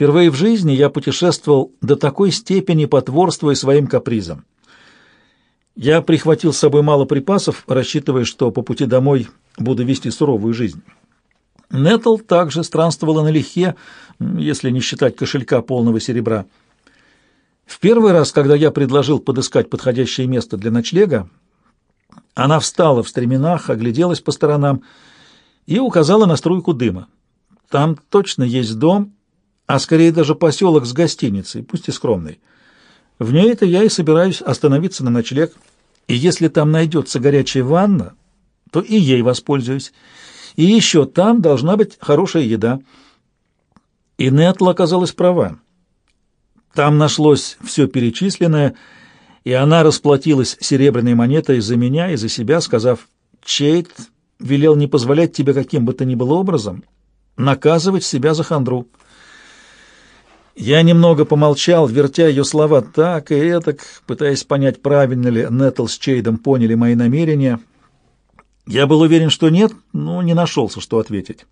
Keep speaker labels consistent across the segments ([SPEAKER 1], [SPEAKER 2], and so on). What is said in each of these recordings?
[SPEAKER 1] Впервые в жизни я путешествовал до такой степени, потворствуя своим капризам. Я прихватил с собой мало припасов, рассчитывая, что по пути домой буду вести суровую жизнь. Нетл также странствовала налегке, если не считать кошелька полного серебра. В первый раз, когда я предложил подыскать подходящее место для ночлега, она встала в стременах, огляделась по сторонам и указала на струйку дыма. Там точно есть дом, а скорее даже поселок с гостиницей, пусть и скромный. В ней-то я и собираюсь остановиться на ночлег. И если там найдется горячая ванна, то и ей воспользуюсь. И еще там должна быть хорошая еда. И Нетла оказалась права. Там нашлось все перечисленное, и она расплатилась серебряной монетой за меня и за себя, сказав, «Чейт велел не позволять тебе каким бы то ни было образом наказывать себя за хандру». Я немного помолчал, вертя ее слова так и этак, пытаясь понять, правильно ли Нетл с Чейдом поняли мои намерения. Я был уверен, что нет, но не нашелся, что ответить.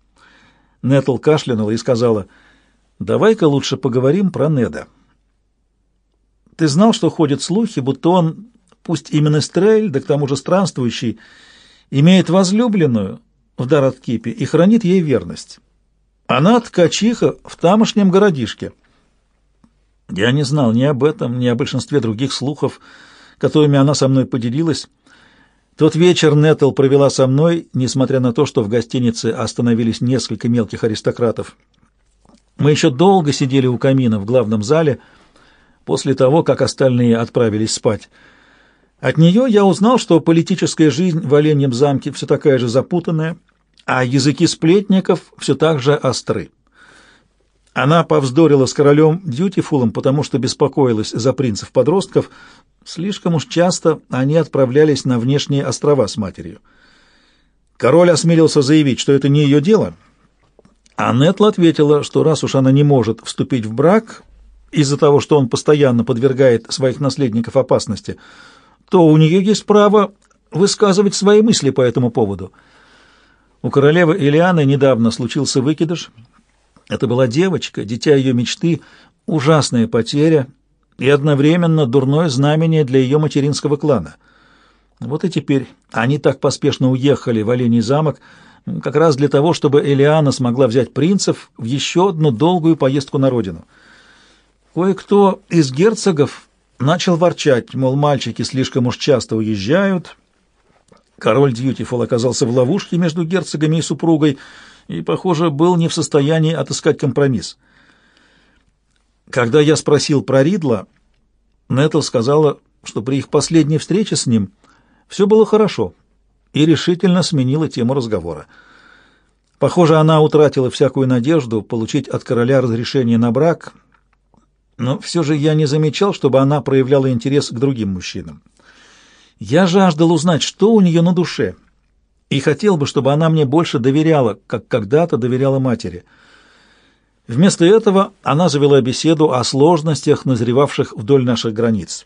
[SPEAKER 1] Нетл кашлянула и сказала, «Давай-ка лучше поговорим про Неда». Ты знал, что ходят слухи, будто он, пусть именно Стрель, да к тому же странствующий, имеет возлюбленную в Дараткипе и хранит ей верность. Она ткачиха в тамошнем городишке. Я не знал ни об этом, ни о большинстве других слухов, которыми она со мной поделилась. Тот вечер Нетл провела со мной, несмотря на то, что в гостинице остановились несколько мелких аристократов. Мы еще долго сидели у камина в главном зале — после того, как остальные отправились спать. От нее я узнал, что политическая жизнь в Оленьем замке все такая же запутанная, а языки сплетников все так же остры. Она повздорила с королем Дьютифулом, потому что беспокоилась за принцев-подростков. Слишком уж часто они отправлялись на внешние острова с матерью. Король осмелился заявить, что это не ее дело, а Нетла ответила, что раз уж она не может вступить в брак, из-за того, что он постоянно подвергает своих наследников опасности, то у нее есть право высказывать свои мысли по этому поводу. У королевы Элианы недавно случился выкидыш. Это была девочка, дитя ее мечты, ужасная потеря и одновременно дурное знамение для ее материнского клана. Вот и теперь они так поспешно уехали в Оленей замок, как раз для того, чтобы Элиана смогла взять принцев в еще одну долгую поездку на родину — Кое-кто из герцогов начал ворчать, мол, мальчики слишком уж часто уезжают. Король Дьютифул оказался в ловушке между герцогами и супругой и, похоже, был не в состоянии отыскать компромисс. Когда я спросил про Ридла, Нетл сказала, что при их последней встрече с ним все было хорошо, и решительно сменила тему разговора. Похоже, она утратила всякую надежду получить от короля разрешение на брак — но все же я не замечал, чтобы она проявляла интерес к другим мужчинам. Я жаждал узнать, что у нее на душе, и хотел бы, чтобы она мне больше доверяла, как когда-то доверяла матери. Вместо этого она завела беседу о сложностях, назревавших вдоль наших границ.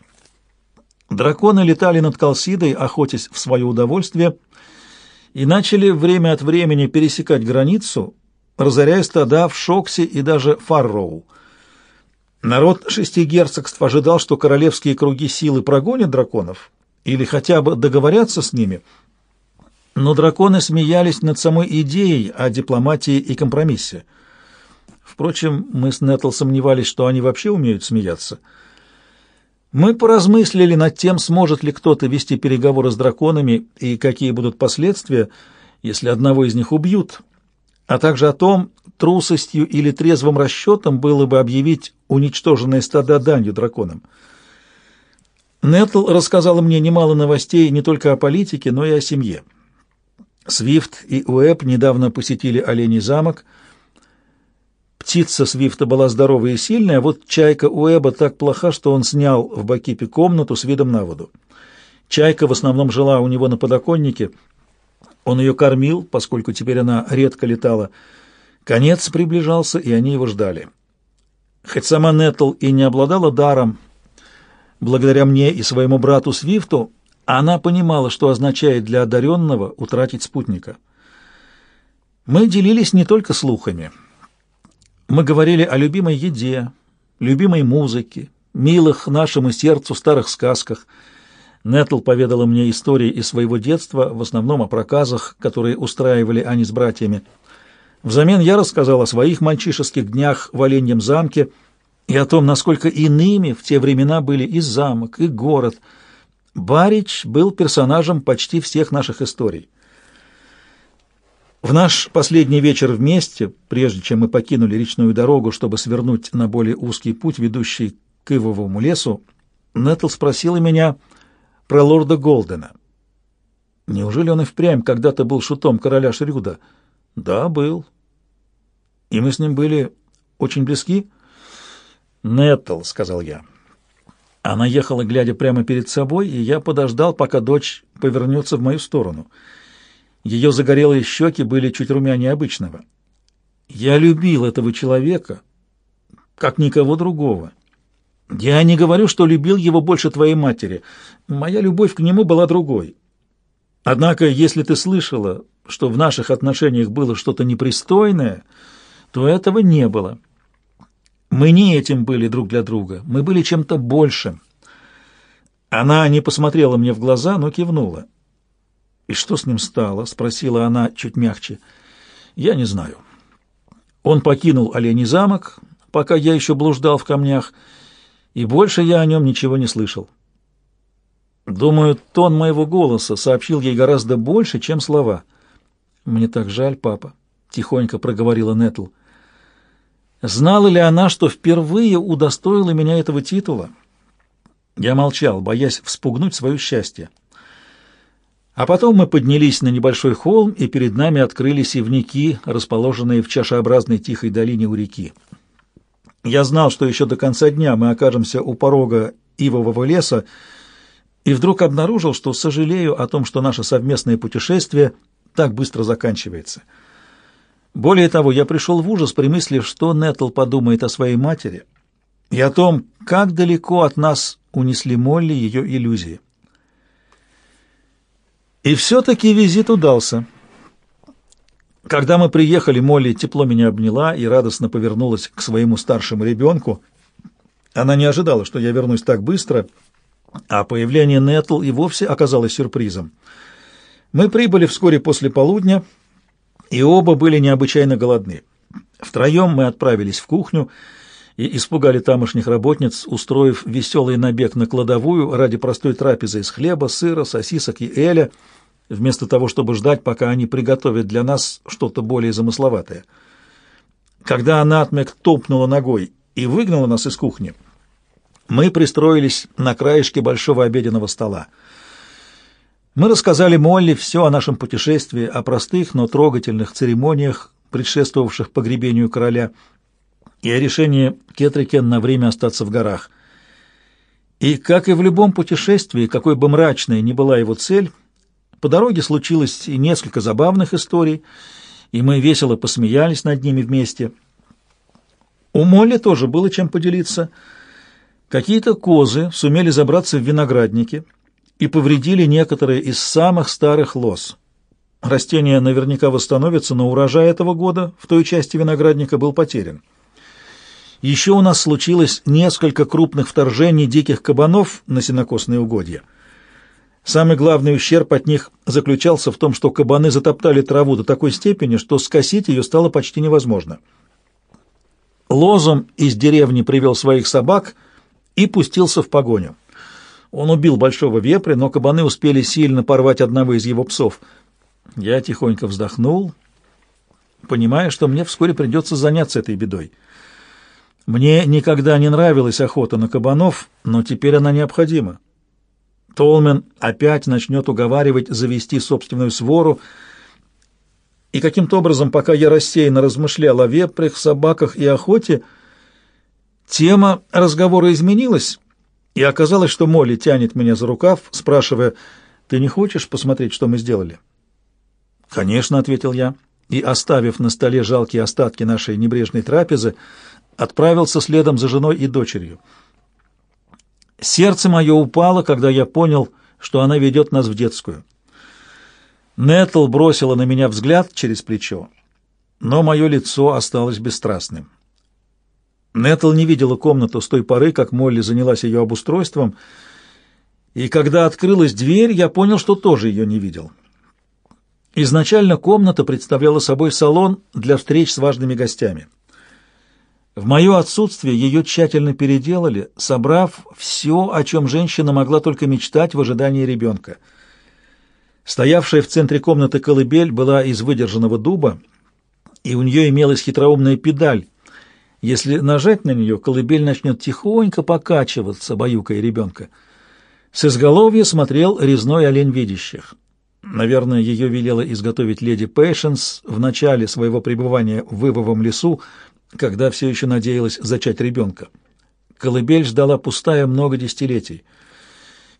[SPEAKER 1] Драконы летали над Калсидой, охотясь в свое удовольствие, и начали время от времени пересекать границу, разоряя стада в Шоксе и даже Фарроу. Народ шести герцогств ожидал, что королевские круги силы прогонят драконов или хотя бы договорятся с ними, но драконы смеялись над самой идеей о дипломатии и компромиссе. Впрочем, мы с Нетл сомневались, что они вообще умеют смеяться. Мы поразмыслили над тем, сможет ли кто-то вести переговоры с драконами и какие будут последствия, если одного из них убьют, а также о том, трусостью или трезвым расчетом было бы объявить уничтоженные стада данью драконам. Нетл рассказала мне немало новостей не только о политике, но и о семье. Свифт и Уэб недавно посетили Оленей замок. Птица Свифта была здоровая и сильная, а вот чайка Уэба так плоха, что он снял в Бакипе комнату с видом на воду. Чайка в основном жила у него на подоконнике. Он ее кормил, поскольку теперь она редко летала. Конец приближался, и они его ждали. Хоть сама Нетл и не обладала даром, благодаря мне и своему брату Свифту, она понимала, что означает для одаренного утратить спутника. Мы делились не только слухами. Мы говорили о любимой еде, любимой музыке, милых нашему сердцу старых сказках. Нетл поведала мне истории из своего детства, в основном о проказах, которые устраивали они с братьями. Взамен я рассказал о своих мальчишеских днях в Оленьем замке и о том, насколько иными в те времена были и замок, и город. Барич был персонажем почти всех наших историй. В наш последний вечер вместе, прежде чем мы покинули речную дорогу, чтобы свернуть на более узкий путь, ведущий к Ивовому лесу, Нетл спросила меня про лорда Голдена. Неужели он и впрямь когда-то был шутом короля Шрюда? Да, был. И мы с ним были очень близки? Нетл, сказал я. Она ехала, глядя прямо перед собой, и я подождал, пока дочь повернется в мою сторону — ее загорелые щеки были чуть румянее обычного. Я любил этого человека, как никого другого. Я не говорю, что любил его больше твоей матери. Моя любовь к нему была другой. Однако, если ты слышала, что в наших отношениях было что-то непристойное, то этого не было. Мы не этим были друг для друга, мы были чем-то большим. Она не посмотрела мне в глаза, но кивнула. «И что с ним стало?» — спросила она чуть мягче. «Я не знаю. Он покинул Оленей замок, пока я еще блуждал в камнях, и больше я о нем ничего не слышал. Думаю, тон моего голоса сообщил ей гораздо больше, чем слова. «Мне так жаль, папа», — тихонько проговорила Нетл. «Знала ли она, что впервые удостоила меня этого титула?» Я молчал, боясь вспугнуть свое счастье. А потом мы поднялись на небольшой холм, и перед нами открылись ивники, расположенные в чашеобразной тихой долине у реки. Я знал, что еще до конца дня мы окажемся у порога ивового леса, и вдруг обнаружил, что сожалею о том, что наше совместное путешествие так быстро заканчивается. Более того, я пришел в ужас при мысли, что Нетл подумает о своей матери и о том, как далеко от нас унесли Молли ее иллюзии. И все-таки визит удался. Когда мы приехали, Молли тепло меня обняла и радостно повернулась к своему старшему ребенку. Она не ожидала, что я вернусь так быстро, а появление Нетл и вовсе оказалось сюрпризом. Мы прибыли вскоре после полудня, и оба были необычайно голодны. Втроем мы отправились в кухню, и испугали тамошних работниц, устроив веселый набег на кладовую ради простой трапезы из хлеба, сыра, сосисок и эля, вместо того, чтобы ждать, пока они приготовят для нас что-то более замысловатое. Когда Анатмек топнула ногой и выгнала нас из кухни, мы пристроились на краешке большого обеденного стола. Мы рассказали Молли все о нашем путешествии, о простых, но трогательных церемониях, предшествовавших погребению короля – и о решении Кетрикен на время остаться в горах. И, как и в любом путешествии, какой бы мрачной ни была его цель, по дороге случилось и несколько забавных историй, и мы весело посмеялись над ними вместе. У Молли тоже было чем поделиться. Какие-то козы сумели забраться в виноградники и повредили некоторые из самых старых лоз. Растения наверняка восстановятся, но урожай этого года в той части виноградника был потерян. Еще у нас случилось несколько крупных вторжений диких кабанов на сенокосные угодья. Самый главный ущерб от них заключался в том, что кабаны затоптали траву до такой степени, что скосить ее стало почти невозможно. Лозом из деревни привел своих собак и пустился в погоню. Он убил большого вепря, но кабаны успели сильно порвать одного из его псов. Я тихонько вздохнул, понимая, что мне вскоре придется заняться этой бедой. Мне никогда не нравилась охота на кабанов, но теперь она необходима. Толмен опять начнет уговаривать завести собственную свору, и каким-то образом, пока я рассеянно размышлял о вепрях, собаках и охоте, тема разговора изменилась, и оказалось, что Молли тянет меня за рукав, спрашивая, «Ты не хочешь посмотреть, что мы сделали?» «Конечно», — ответил я, и, оставив на столе жалкие остатки нашей небрежной трапезы, отправился следом за женой и дочерью. Сердце мое упало, когда я понял, что она ведет нас в детскую. Нетл бросила на меня взгляд через плечо, но мое лицо осталось бесстрастным. Нетл не видела комнату с той поры, как Молли занялась ее обустройством, и когда открылась дверь, я понял, что тоже ее не видел. Изначально комната представляла собой салон для встреч с важными гостями. В мое отсутствие ее тщательно переделали, собрав все, о чем женщина могла только мечтать в ожидании ребенка. Стоявшая в центре комнаты колыбель была из выдержанного дуба, и у нее имелась хитроумная педаль. Если нажать на нее, колыбель начнет тихонько покачиваться, баюкая ребенка. С изголовья смотрел резной олень видящих. Наверное, ее велела изготовить леди Пейшенс в начале своего пребывания в Вывовом лесу, когда все еще надеялась зачать ребенка. Колыбель ждала пустая много десятилетий.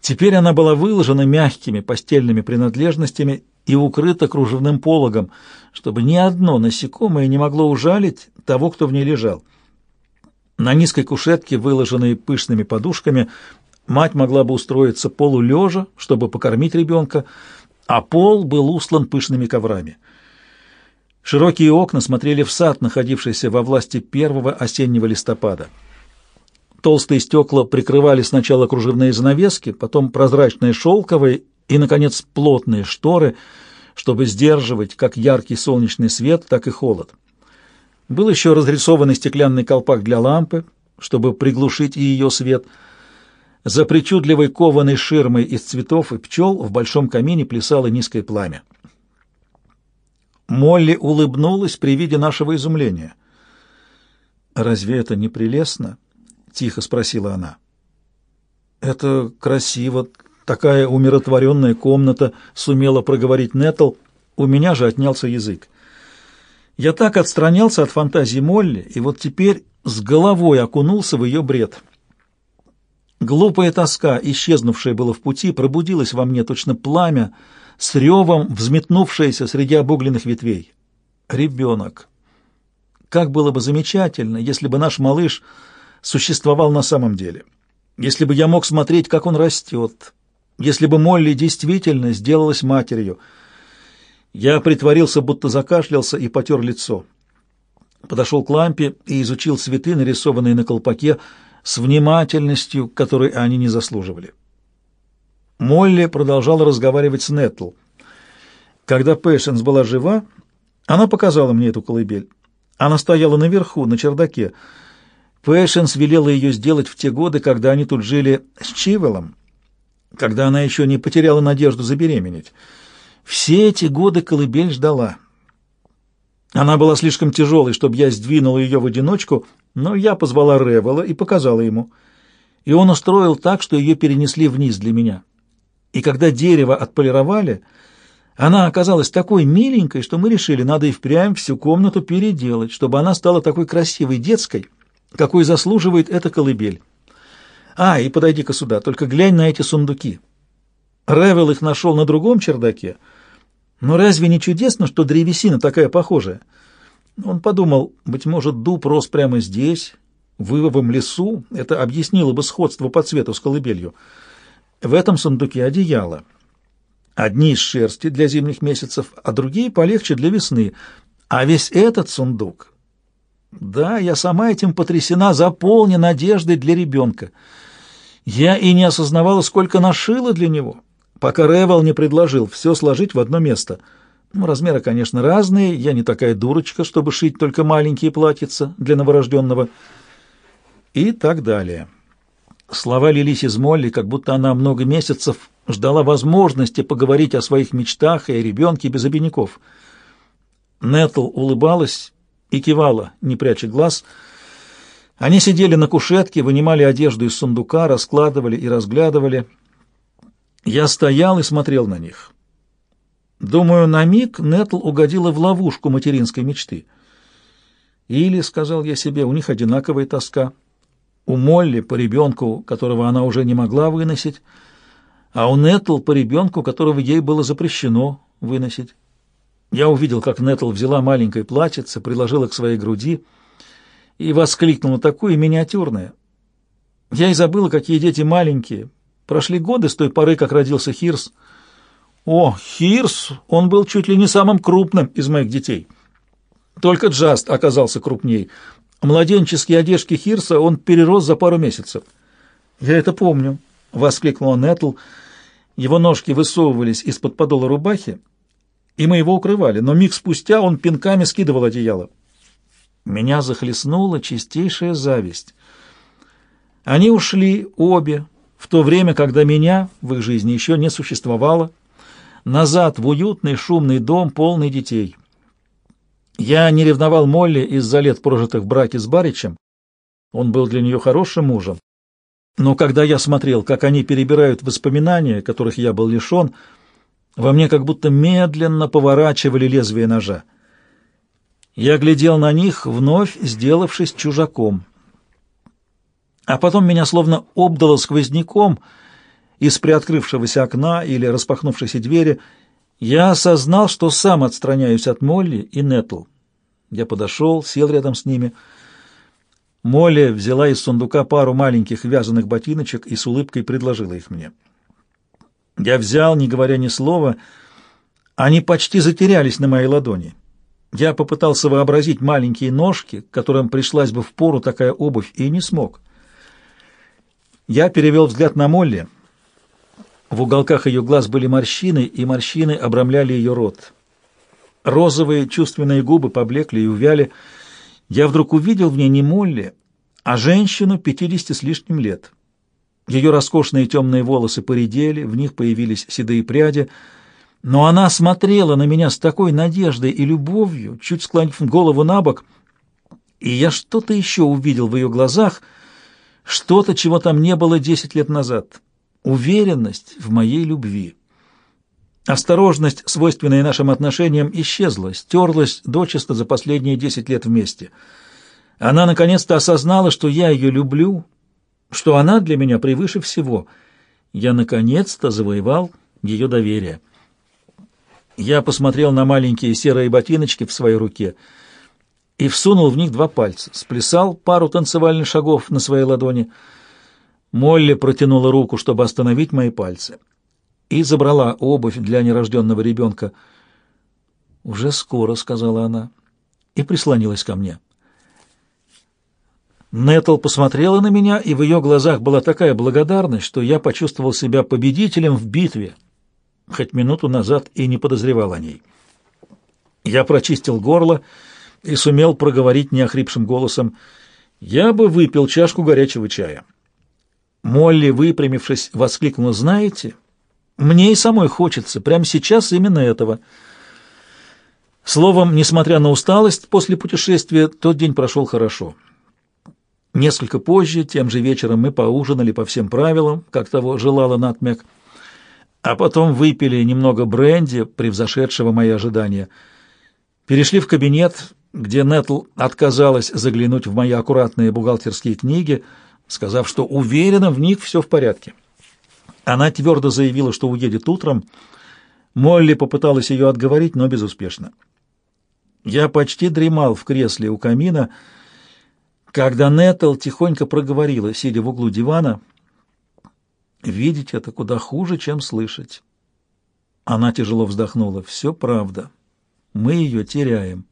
[SPEAKER 1] Теперь она была выложена мягкими постельными принадлежностями и укрыта кружевным пологом, чтобы ни одно насекомое не могло ужалить того, кто в ней лежал. На низкой кушетке, выложенной пышными подушками, Мать могла бы устроиться полулежа, чтобы покормить ребенка, а пол был услан пышными коврами. Широкие окна смотрели в сад, находившийся во власти первого осеннего листопада. Толстые стекла прикрывали сначала кружевные занавески, потом прозрачные шелковые и, наконец, плотные шторы, чтобы сдерживать как яркий солнечный свет, так и холод. Был еще разрисованный стеклянный колпак для лампы, чтобы приглушить и ее свет — за причудливой кованой ширмой из цветов и пчел в большом камине плясало низкое пламя. Молли улыбнулась при виде нашего изумления. «Разве это не прелестно?» — тихо спросила она. «Это красиво, такая умиротворенная комната», — сумела проговорить Нетл. У меня же отнялся язык. Я так отстранялся от фантазии Молли, и вот теперь с головой окунулся в ее бред — Глупая тоска, исчезнувшая было в пути, пробудилась во мне точно пламя, с ревом взметнувшееся среди обугленных ветвей. Ребенок. Как было бы замечательно, если бы наш малыш существовал на самом деле. Если бы я мог смотреть, как он растет. Если бы Молли действительно сделалась матерью. Я притворился, будто закашлялся и потер лицо. Подошел к лампе и изучил цветы, нарисованные на колпаке, с внимательностью, которой они не заслуживали. Молли продолжала разговаривать с Нетл. Когда Пэшенс была жива, она показала мне эту колыбель. Она стояла наверху, на чердаке. Пэшенс велела ее сделать в те годы, когда они тут жили с Чивелом, когда она еще не потеряла надежду забеременеть. Все эти годы колыбель ждала. Она была слишком тяжелой, чтобы я сдвинул ее в одиночку, но я позвала Ревела и показала ему. И он устроил так, что ее перенесли вниз для меня. И когда дерево отполировали, она оказалась такой миленькой, что мы решили, надо и впрямь всю комнату переделать, чтобы она стала такой красивой детской, какой заслуживает эта колыбель. А, и подойди-ка сюда, только глянь на эти сундуки. Ревел их нашел на другом чердаке, но разве не чудесно, что древесина такая похожая? Он подумал, быть может, дуб рос прямо здесь, в вывовом лесу. Это объяснило бы сходство по цвету с колыбелью. В этом сундуке одеяло. Одни из шерсти для зимних месяцев, а другие полегче для весны. А весь этот сундук... Да, я сама этим потрясена, заполнен надеждой для ребенка. Я и не осознавала, сколько нашила для него пока Ревел не предложил все сложить в одно место. Ну, размеры, конечно, разные, я не такая дурочка, чтобы шить только маленькие платьица для новорожденного. И так далее. Слова лились из Молли, как будто она много месяцев ждала возможности поговорить о своих мечтах и о ребенке без обиняков. Нетл улыбалась и кивала, не пряча глаз. Они сидели на кушетке, вынимали одежду из сундука, раскладывали и разглядывали — я стоял и смотрел на них. Думаю, на миг Нетл угодила в ловушку материнской мечты. Или, сказал я себе, у них одинаковая тоска. У Молли по ребенку, которого она уже не могла выносить, а у Нетл по ребенку, которого ей было запрещено выносить. Я увидел, как Нетл взяла маленькое платьице, приложила к своей груди и воскликнула такое миниатюрное. Я и забыла, какие дети маленькие, Прошли годы с той поры, как родился Хирс. О, Хирс, он был чуть ли не самым крупным из моих детей. Только Джаст оказался крупней. Младенческие одежки Хирса он перерос за пару месяцев. «Я это помню», — воскликнул Нетл. Его ножки высовывались из-под подола рубахи, и мы его укрывали, но миг спустя он пинками скидывал одеяло. Меня захлестнула чистейшая зависть. Они ушли обе в то время, когда меня в их жизни еще не существовало, назад в уютный шумный дом, полный детей. Я не ревновал Молли из-за лет, прожитых в браке с Баричем. Он был для нее хорошим мужем. Но когда я смотрел, как они перебирают воспоминания, которых я был лишен, во мне как будто медленно поворачивали лезвие ножа. Я глядел на них, вновь сделавшись чужаком. А потом меня словно обдало сквозняком из приоткрывшегося окна или распахнувшейся двери. Я осознал, что сам отстраняюсь от Молли и Нетл. Я подошел, сел рядом с ними. Молли взяла из сундука пару маленьких вязаных ботиночек и с улыбкой предложила их мне. Я взял, не говоря ни слова. Они почти затерялись на моей ладони. Я попытался вообразить маленькие ножки, которым пришлась бы в пору такая обувь, и не смог. Я перевел взгляд на Молли. В уголках ее глаз были морщины, и морщины обрамляли ее рот. Розовые чувственные губы поблекли и увяли. Я вдруг увидел в ней не Молли, а женщину пятидесяти с лишним лет. Ее роскошные темные волосы поредели, в них появились седые пряди — но она смотрела на меня с такой надеждой и любовью, чуть склонив голову на бок, и я что-то еще увидел в ее глазах, что-то, чего там не было десять лет назад. Уверенность в моей любви. Осторожность, свойственная нашим отношениям, исчезла, стерлась дочисто за последние десять лет вместе. Она наконец-то осознала, что я ее люблю, что она для меня превыше всего. Я наконец-то завоевал ее доверие. Я посмотрел на маленькие серые ботиночки в своей руке и всунул в них два пальца, сплясал пару танцевальных шагов на своей ладони. Молли протянула руку, чтобы остановить мои пальцы, и забрала обувь для нерожденного ребенка. «Уже скоро», — сказала она, и прислонилась ко мне. Нетл посмотрела на меня, и в ее глазах была такая благодарность, что я почувствовал себя победителем в битве, хоть минуту назад и не подозревал о ней. Я прочистил горло и сумел проговорить неохрипшим голосом «Я бы выпил чашку горячего чая». Молли, выпрямившись, воскликнула «Знаете, мне и самой хочется, прямо сейчас именно этого». Словом, несмотря на усталость после путешествия, тот день прошел хорошо. Несколько позже, тем же вечером, мы поужинали по всем правилам, как того желала Натмек а потом выпили немного бренди, превзошедшего мои ожидания. Перешли в кабинет, где Нетл отказалась заглянуть в мои аккуратные бухгалтерские книги, сказав, что уверена, в них все в порядке. Она твердо заявила, что уедет утром. Молли попыталась ее отговорить, но безуспешно. Я почти дремал в кресле у камина, когда Нетл тихонько проговорила, сидя в углу дивана — Видеть это куда хуже, чем слышать. Она тяжело вздохнула. Все правда. Мы ее теряем.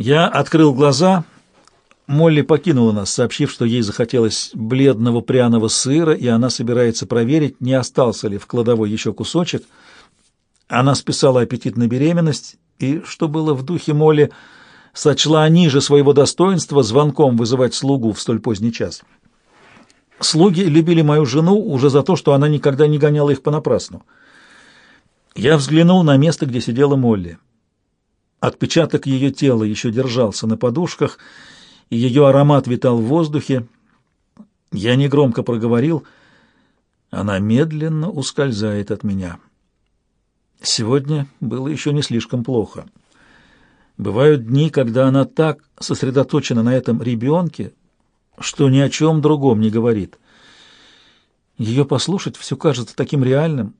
[SPEAKER 1] Я открыл глаза. Молли покинула нас, сообщив, что ей захотелось бледного пряного сыра, и она собирается проверить, не остался ли в кладовой еще кусочек. Она списала аппетит на беременность, и, что было в духе Молли, сочла ниже своего достоинства звонком вызывать слугу в столь поздний час. Слуги любили мою жену уже за то, что она никогда не гоняла их понапрасну. Я взглянул на место, где сидела Молли. Отпечаток ее тела еще держался на подушках, и ее аромат витал в воздухе. Я негромко проговорил, она медленно ускользает от меня. Сегодня было еще не слишком плохо. Бывают дни, когда она так сосредоточена на этом ребенке, что ни о чем другом не говорит. Ее послушать все кажется таким реальным, —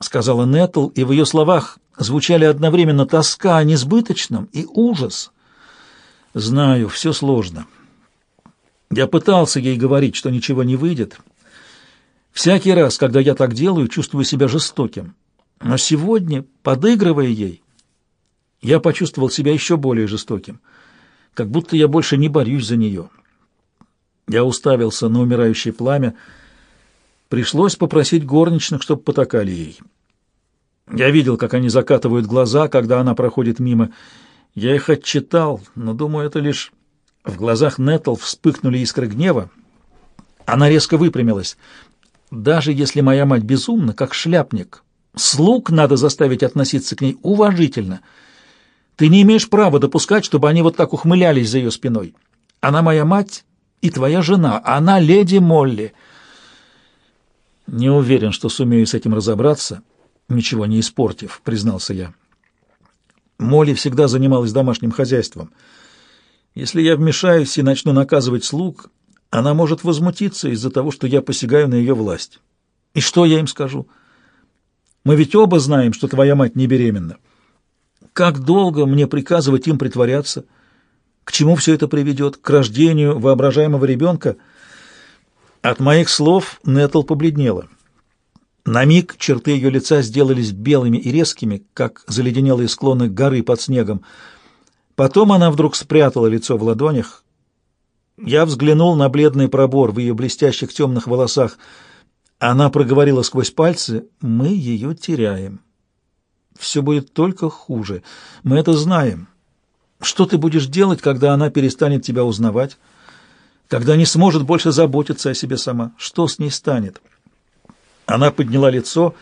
[SPEAKER 1] сказала Нетл, и в ее словах звучали одновременно тоска о несбыточном и ужас. Знаю, все сложно. Я пытался ей говорить, что ничего не выйдет. Всякий раз, когда я так делаю, чувствую себя жестоким. Но сегодня, подыгрывая ей, я почувствовал себя еще более жестоким. как будто я больше не борюсь за нее. Я уставился на умирающее пламя. Пришлось попросить горничных, чтобы потакали ей. Я видел, как они закатывают глаза, когда она проходит мимо. Я их отчитал, но, думаю, это лишь... В глазах Нетл вспыхнули искры гнева. Она резко выпрямилась. Даже если моя мать безумна, как шляпник, слуг надо заставить относиться к ней уважительно. Ты не имеешь права допускать, чтобы они вот так ухмылялись за ее спиной. Она моя мать и твоя жена, она леди Молли. Не уверен, что сумею с этим разобраться, ничего не испортив, признался я. Молли всегда занималась домашним хозяйством. Если я вмешаюсь и начну наказывать слуг, она может возмутиться из-за того, что я посягаю на ее власть. И что я им скажу? Мы ведь оба знаем, что твоя мать не беременна. Как долго мне приказывать им притворяться? К чему все это приведет? К рождению воображаемого ребенка? От моих слов Нетл побледнела. На миг черты ее лица сделались белыми и резкими, как заледенелые склоны горы под снегом. Потом она вдруг спрятала лицо в ладонях. Я взглянул на бледный пробор в ее блестящих темных волосах. Она проговорила сквозь пальцы, «Мы ее теряем. Все будет только хуже. Мы это знаем. Что ты будешь делать, когда она перестанет тебя узнавать? Когда не сможет больше заботиться о себе сама? Что с ней станет?» Она подняла лицо,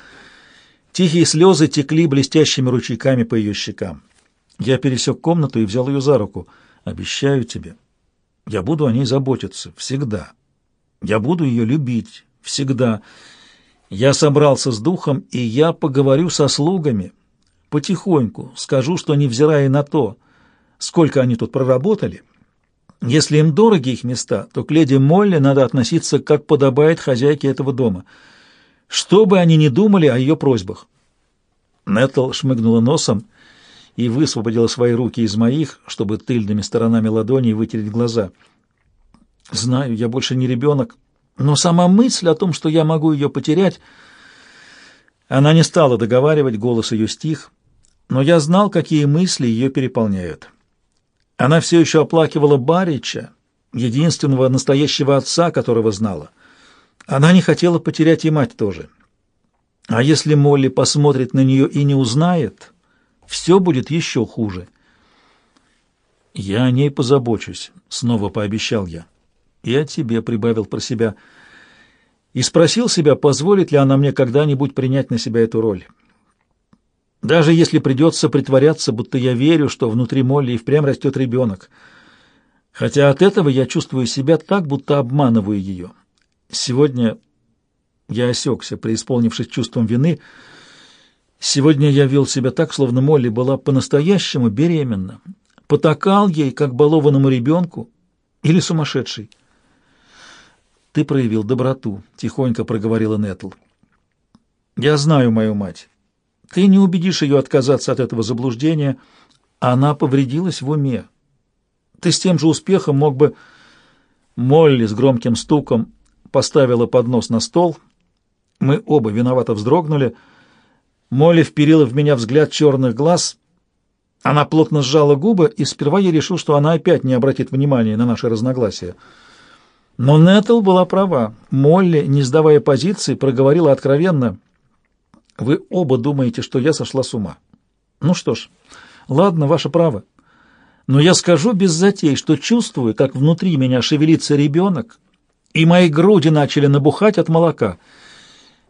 [SPEAKER 1] тихие слезы текли блестящими ручейками по ее щекам. Я пересек комнату и взял ее за руку. «Обещаю тебе, я буду о ней заботиться. Всегда. Я буду ее любить. Всегда. Я собрался с духом, и я поговорю со слугами. Потихоньку скажу, что, невзирая на то, сколько они тут проработали, если им дороги их места, то к леди Молли надо относиться, как подобает хозяйке этого дома, что бы они ни думали о ее просьбах». Нетл шмыгнула носом и высвободила свои руки из моих, чтобы тыльными сторонами ладоней вытереть глаза. Знаю, я больше не ребенок, но сама мысль о том, что я могу ее потерять... Она не стала договаривать, голос ее стих, но я знал, какие мысли ее переполняют. Она все еще оплакивала Барича, единственного настоящего отца, которого знала. Она не хотела потерять и мать тоже. А если Молли посмотрит на нее и не узнает, все будет еще хуже. «Я о ней позабочусь», — снова пообещал я. «И о тебе», — прибавил про себя. И спросил себя, позволит ли она мне когда-нибудь принять на себя эту роль. Даже если придется притворяться, будто я верю, что внутри Молли и впрямь растет ребенок. Хотя от этого я чувствую себя так, будто обманываю ее. Сегодня я осекся, преисполнившись чувством вины, — Сегодня я вел себя так, словно Молли была по-настоящему беременна. Потакал ей, как балованному ребенку, или сумасшедший. «Ты проявил доброту», — тихонько проговорила Нетл. «Я знаю мою мать. Ты не убедишь ее отказаться от этого заблуждения. Она повредилась в уме. Ты с тем же успехом мог бы...» Молли с громким стуком поставила поднос на стол. Мы оба виновато вздрогнули — Молли вперила в меня взгляд черных глаз. Она плотно сжала губы, и сперва я решил, что она опять не обратит внимания на наши разногласия. Но Нетл была права. Молли, не сдавая позиции, проговорила откровенно. «Вы оба думаете, что я сошла с ума. Ну что ж, ладно, ваше право. Но я скажу без затей, что чувствую, как внутри меня шевелится ребенок, и мои груди начали набухать от молока».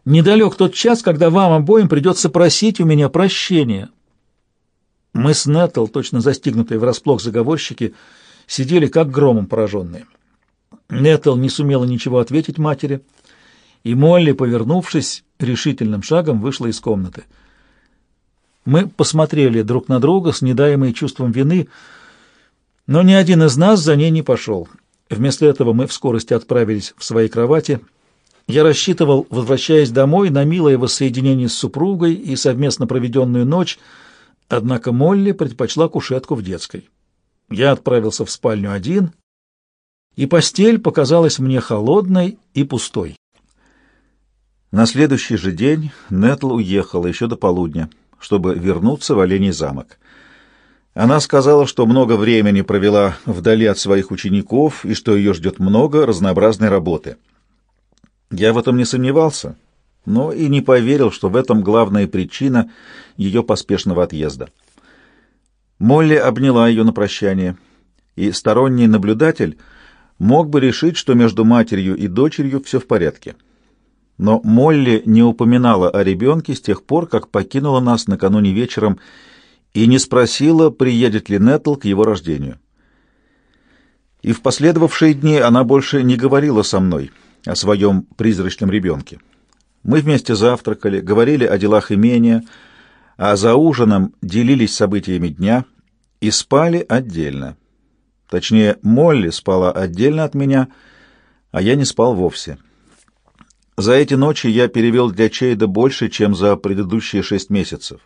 [SPEAKER 1] Недалек тот час, когда вам обоим придется просить у меня прощения. Мы с Нетл, точно застигнутые врасплох заговорщики, сидели как громом пораженные. Нетл не сумела ничего ответить матери, и Молли, повернувшись, решительным шагом вышла из комнаты. Мы посмотрели друг на друга с недаемой чувством вины, но ни один из нас за ней не пошел. Вместо этого мы в скорости отправились в свои кровати — я рассчитывал, возвращаясь домой, на милое воссоединение с супругой и совместно проведенную ночь, однако Молли предпочла кушетку в детской. Я отправился в спальню один, и постель показалась мне холодной и пустой. На следующий же день Нетл уехала еще до полудня, чтобы вернуться в Оленей замок. Она сказала, что много времени провела вдали от своих учеников и что ее ждет много разнообразной работы. Я в этом не сомневался, но и не поверил, что в этом главная причина ее поспешного отъезда. Молли обняла ее на прощание, и сторонний наблюдатель мог бы решить, что между матерью и дочерью все в порядке. Но Молли не упоминала о ребенке с тех пор, как покинула нас накануне вечером и не спросила, приедет ли Нетл к его рождению. И в последовавшие дни она больше не говорила со мной о своем призрачном ребенке. Мы вместе завтракали, говорили о делах имения, а за ужином делились событиями дня и спали отдельно. Точнее, Молли спала отдельно от меня, а я не спал вовсе. За эти ночи я перевел для Чейда больше, чем за предыдущие шесть месяцев.